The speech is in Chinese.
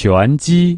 拳击